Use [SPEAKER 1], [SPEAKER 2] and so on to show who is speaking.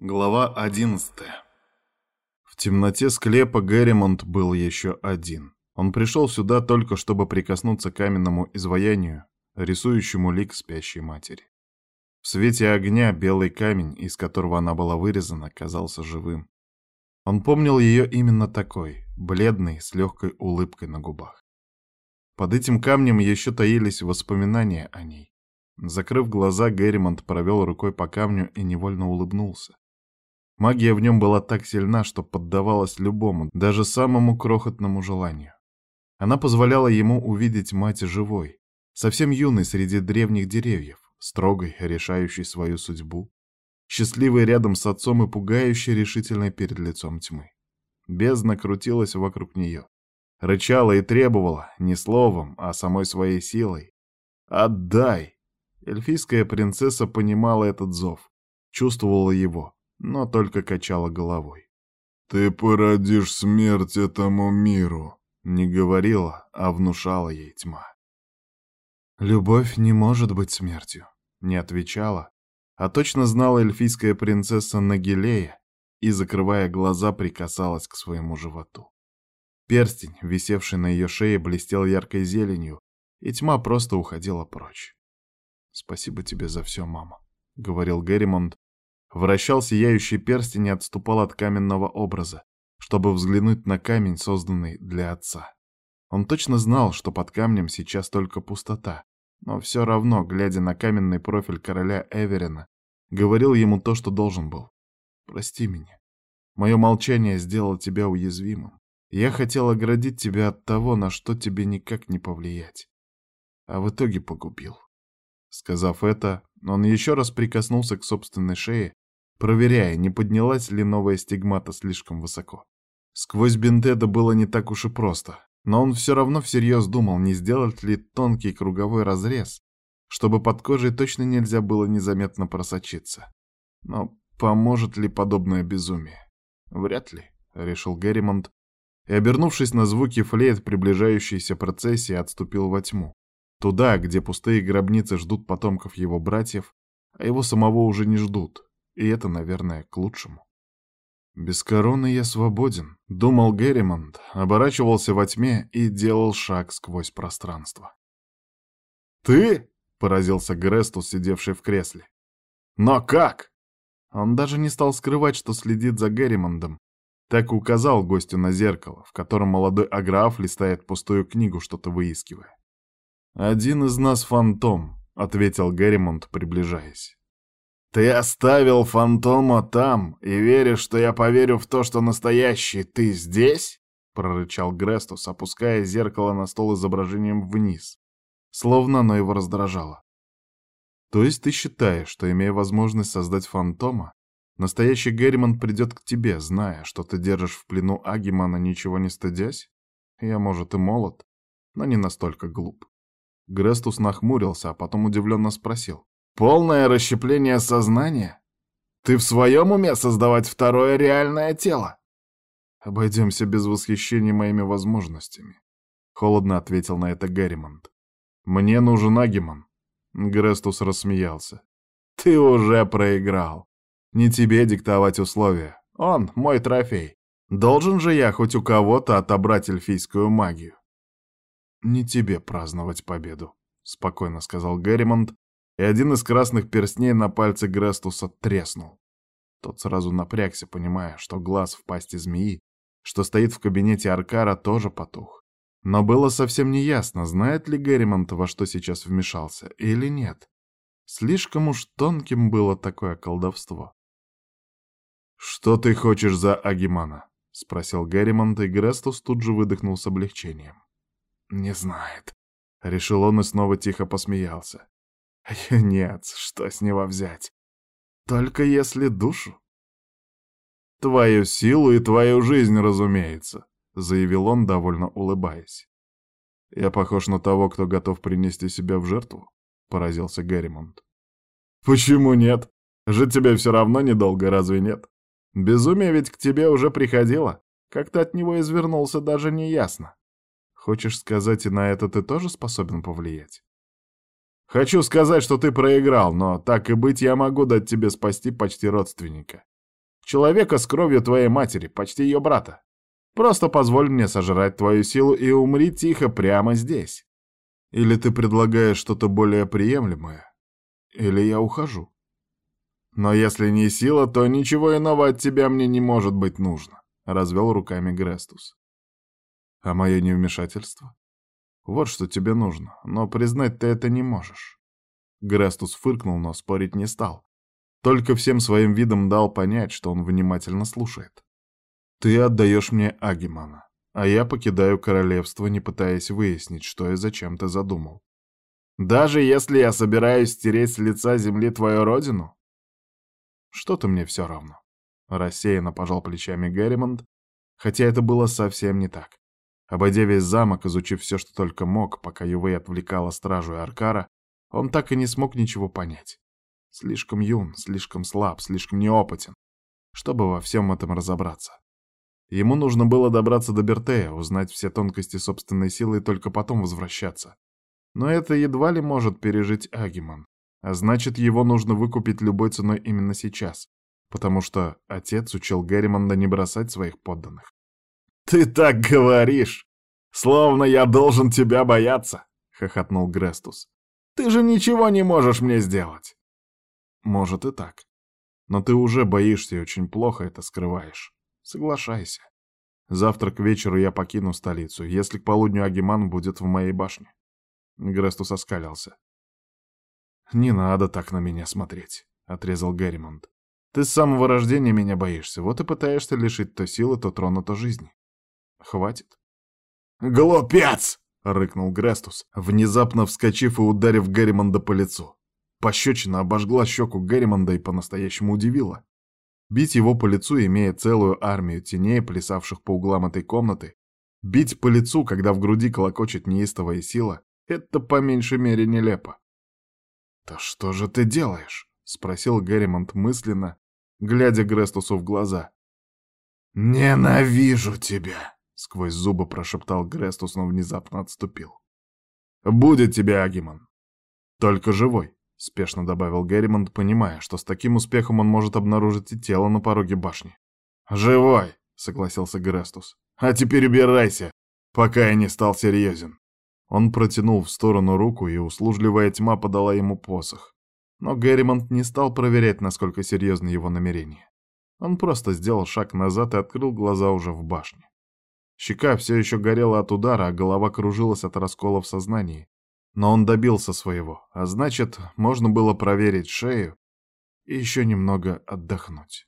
[SPEAKER 1] Глава одиннадцатая. В темноте склепа Герримонт был еще один. Он пришел сюда только чтобы прикоснуться к каменному изваянию, рисующему лик спящей матери. В свете огня белый камень, из которого она была вырезана, казался живым. Он помнил ее именно такой, бледной, с легкой улыбкой на губах. Под этим камнем еще таились воспоминания о ней. Закрыв глаза, Герримонт провел рукой по камню и невольно улыбнулся. Магия в нем была так сильна, что поддавалась любому, даже самому крохотному желанию. Она позволяла ему увидеть мать живой, совсем юной среди древних деревьев, строгой, решающей свою судьбу, счастливой рядом с отцом и пугающей решительной перед лицом тьмы. Бездна крутилась вокруг нее, рычала и требовала, не словом, а самой своей силой. «Отдай!» Эльфийская принцесса понимала этот зов, чувствовала его, но только качала головой.
[SPEAKER 2] «Ты породишь смерть этому миру», — не говорила, а внушала ей тьма.
[SPEAKER 1] «Любовь не может быть смертью», — не отвечала, а точно знала эльфийская принцесса Нагилея и, закрывая глаза, прикасалась к своему животу. Перстень, висевший на ее шее, блестел яркой зеленью, и тьма просто уходила прочь. «Спасибо тебе за все, мама», — говорил Герримонт, Вращал сияющий перстень и отступал от каменного образа, чтобы взглянуть на камень, созданный для отца. Он точно знал, что под камнем сейчас только пустота, но все равно, глядя на каменный профиль короля Эверина, говорил ему то, что должен был. «Прости меня. Мое молчание сделало тебя уязвимым. Я хотел оградить тебя от того, на что тебе никак не повлиять. А в итоге погубил». Сказав это, он еще раз прикоснулся к собственной шее, проверяя, не поднялась ли новая стигмата слишком высоко. Сквозь бинты было не так уж и просто, но он все равно всерьез думал, не сделать ли тонкий круговой разрез, чтобы под кожей точно нельзя было незаметно просочиться. Но поможет ли подобное безумие? Вряд ли, — решил Герримонт, и, обернувшись на звуки флейт приближающейся процессии, отступил во тьму. Туда, где пустые гробницы ждут потомков его братьев, а его самого уже не ждут, и это, наверное, к лучшему. «Без короны я свободен», — думал Герримонт, оборачивался во тьме и делал шаг сквозь пространство.
[SPEAKER 2] «Ты?» — поразился Грестус, сидевший в кресле. «Но как?»
[SPEAKER 1] Он даже не стал скрывать, что следит за Герримондом. Так указал гостю на зеркало, в котором молодой аграф листает пустую книгу, что-то выискивая. «Один из нас фантом», — ответил Герримонд, приближаясь.
[SPEAKER 2] Ты оставил фантома там и веришь, что я поверю в то, что настоящий ты здесь? прорычал Грестус, опуская зеркало на стол изображением вниз, словно оно его раздражало. То есть ты считаешь, что, имея возможность создать фантома, настоящий Герриман придет к тебе, зная, что ты держишь в плену Агимана, ничего не стыдясь? Я, может, и молод, но не настолько глуп. Грестус нахмурился, а потом удивленно спросил. Полное расщепление сознания? Ты в своем уме создавать второе реальное тело? Обойдемся без восхищения моими возможностями. Холодно ответил на это Гарримонт. Мне нужен Агимон. Грестус рассмеялся. Ты уже проиграл. Не тебе диктовать условия. Он мой трофей. Должен же я хоть у кого-то отобрать эльфийскую магию. Не тебе праздновать победу, спокойно сказал Гарримонт, и один из красных перстней на пальце Грестуса треснул. Тот сразу напрягся, понимая, что глаз в пасти змеи, что стоит в кабинете Аркара, тоже потух. Но было совсем неясно, знает ли Герримонт, во что сейчас вмешался, или нет. Слишком уж тонким было такое колдовство. «Что ты хочешь за Агимана?» — спросил Герримонт, и Грестус тут же выдохнул с облегчением. «Не знает», — решил он и снова тихо посмеялся. Нет, что с него взять? Только если душу. Твою силу и твою жизнь, разумеется, заявил он, довольно улыбаясь. Я похож на того, кто готов принести себя в жертву, поразился Герримонт. Почему нет? Жить тебе все равно недолго, разве нет? Безумие ведь к тебе уже приходило. Как ты от него извернулся, даже не ясно. Хочешь сказать, и на это ты тоже способен повлиять? Хочу сказать, что ты проиграл, но так и быть я могу дать тебе спасти почти родственника. Человека с кровью твоей матери, почти ее брата. Просто позволь мне сожрать твою силу и умри тихо прямо здесь.
[SPEAKER 1] Или ты предлагаешь что-то более приемлемое, или я ухожу.
[SPEAKER 2] Но если не сила, то ничего иного от тебя мне не может быть нужно, — развел руками Грестус.
[SPEAKER 1] А мое невмешательство? Вот что тебе нужно, но признать ты это не можешь. Грестус фыркнул, но спорить не стал. Только всем своим видом дал понять, что он внимательно слушает. Ты отдаешь мне Агимана, а я покидаю королевство, не пытаясь выяснить, что и зачем ты задумал.
[SPEAKER 2] Даже если я собираюсь стереть с лица земли твою родину?
[SPEAKER 1] Что-то мне все равно. Рассеянно пожал плечами Герримонт, хотя это было совсем не так. Обойдя весь замок, изучив все, что только мог, пока Ювей отвлекала стражу и Аркара, он так и не смог ничего понять. Слишком юн, слишком слаб, слишком неопытен, чтобы во всем этом разобраться. Ему нужно было добраться до Бертея, узнать все тонкости собственной силы и только потом возвращаться. Но это едва ли может пережить Агиман. А значит, его нужно выкупить любой ценой именно сейчас, потому что отец учил Герримонда не бросать своих подданных.
[SPEAKER 2] «Ты так говоришь! Словно я должен тебя бояться!» — хохотнул Грестус. «Ты же ничего не можешь мне сделать!»
[SPEAKER 1] «Может и так. Но ты уже боишься и очень плохо это скрываешь. Соглашайся. Завтра к вечеру я покину столицу, если к полудню Агиман будет в моей башне». Грестус оскалился. «Не надо так на меня смотреть», — отрезал Герримонт. «Ты с самого рождения меня боишься, вот и пытаешься лишить то силы, то трона, то жизни. Хватит».
[SPEAKER 2] «Глупец!» — рыкнул
[SPEAKER 1] Грестус, внезапно вскочив и ударив Герримонда по лицу. Пощечина обожгла щеку Герримонда и по-настоящему удивила. Бить его по лицу, имея целую армию теней, плясавших по углам этой комнаты, бить по лицу, когда в груди колокочет неистовая сила, это по меньшей мере нелепо. «Да что же ты делаешь?» — спросил Герримонт мысленно, глядя Грестусу в глаза.
[SPEAKER 2] «Ненавижу тебя!» — сквозь зубы прошептал Грестус, но внезапно отступил. «Будет тебе, Агимон. Только живой», — спешно добавил Герримонт, понимая, что с таким успехом он может обнаружить и тело на пороге башни.
[SPEAKER 1] «Живой!» — согласился Грестус. «А теперь убирайся, пока я не стал серьезен». Он протянул в сторону руку, и услужливая тьма подала ему посох. Но Герримонт не стал проверять, насколько серьезны его намерения. Он просто сделал шаг назад и открыл глаза уже в башне. Щека все еще горела от удара, а голова кружилась от раскола в сознании. Но он добился своего, а значит, можно было проверить шею и еще немного отдохнуть.